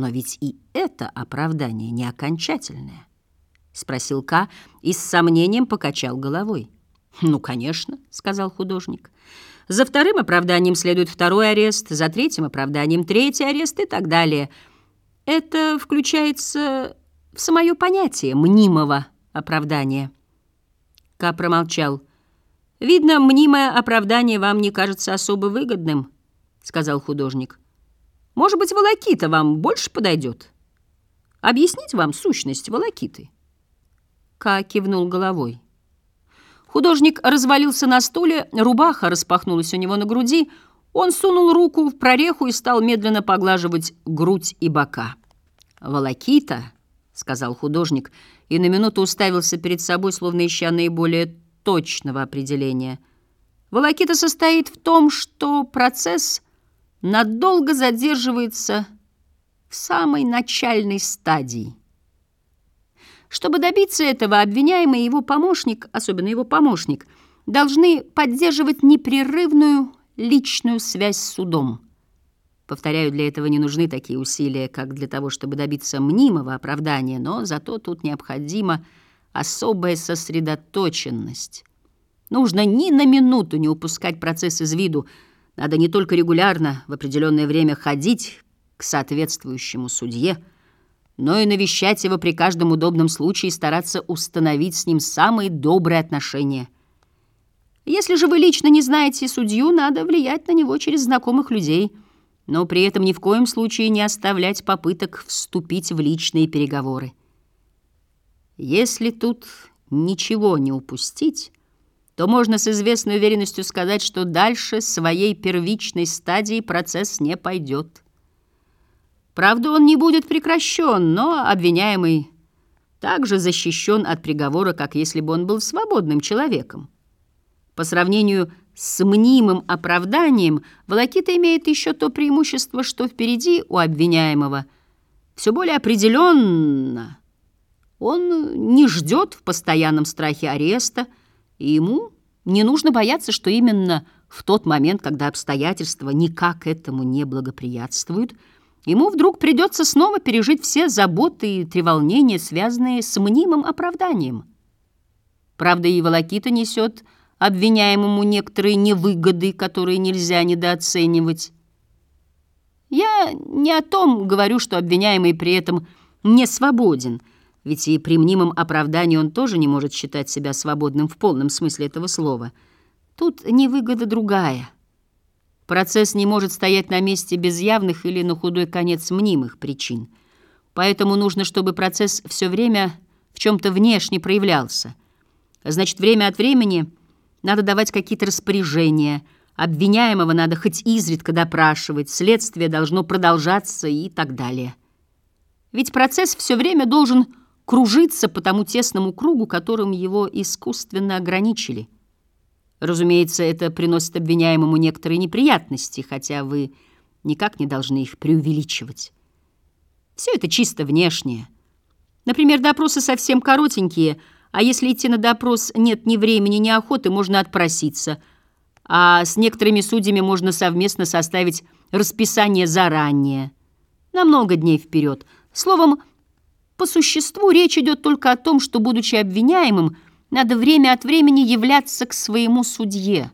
Но ведь и это оправдание не окончательное. Спросил К и с сомнением покачал головой. «Ну, конечно», — сказал художник. «За вторым оправданием следует второй арест, за третьим оправданием третий арест и так далее. Это включается в самое понятие мнимого оправдания». Ка промолчал. «Видно, мнимое оправдание вам не кажется особо выгодным», — сказал художник. «Может быть, волокита вам больше подойдет? Объяснить вам сущность волокиты?» Ка кивнул головой. Художник развалился на стуле, рубаха распахнулась у него на груди. Он сунул руку в прореху и стал медленно поглаживать грудь и бока. «Волокита», — сказал художник, и на минуту уставился перед собой, словно ища наиболее точного определения. «Волокита состоит в том, что процесс надолго задерживается в самой начальной стадии». Чтобы добиться этого, обвиняемый и его помощник, особенно его помощник, должны поддерживать непрерывную личную связь с судом. Повторяю, для этого не нужны такие усилия, как для того, чтобы добиться мнимого оправдания, но зато тут необходима особая сосредоточенность. Нужно ни на минуту не упускать процесс из виду, надо не только регулярно в определенное время ходить к соответствующему судье, но и навещать его при каждом удобном случае и стараться установить с ним самые добрые отношения. Если же вы лично не знаете судью, надо влиять на него через знакомых людей, но при этом ни в коем случае не оставлять попыток вступить в личные переговоры. Если тут ничего не упустить, то можно с известной уверенностью сказать, что дальше своей первичной стадии процесс не пойдет. Правда, он не будет прекращен, но обвиняемый также защищен от приговора, как если бы он был свободным человеком. По сравнению с мнимым оправданием, волокита имеет еще то преимущество, что впереди у обвиняемого все более определенно. Он не ждет в постоянном страхе ареста, и ему не нужно бояться, что именно в тот момент, когда обстоятельства никак этому не благоприятствуют, Ему вдруг придется снова пережить все заботы и треволнения, связанные с мнимым оправданием. Правда, и волокита несет обвиняемому некоторые невыгоды, которые нельзя недооценивать. Я не о том говорю, что обвиняемый при этом не свободен, ведь и при мнимом оправдании он тоже не может считать себя свободным в полном смысле этого слова. Тут невыгода другая — Процесс не может стоять на месте без явных или на худой конец мнимых причин. Поэтому нужно, чтобы процесс все время в чем-то внешне проявлялся. Значит, время от времени надо давать какие-то распоряжения, обвиняемого надо хоть изредка допрашивать, следствие должно продолжаться и так далее. Ведь процесс все время должен кружиться по тому тесному кругу, которым его искусственно ограничили. Разумеется, это приносит обвиняемому некоторые неприятности, хотя вы никак не должны их преувеличивать. Все это чисто внешнее. Например, допросы совсем коротенькие, а если идти на допрос нет ни времени, ни охоты, можно отпроситься. А с некоторыми судьями можно совместно составить расписание заранее, на много дней вперед. Словом, по существу речь идет только о том, что, будучи обвиняемым, надо время от времени являться к своему судье.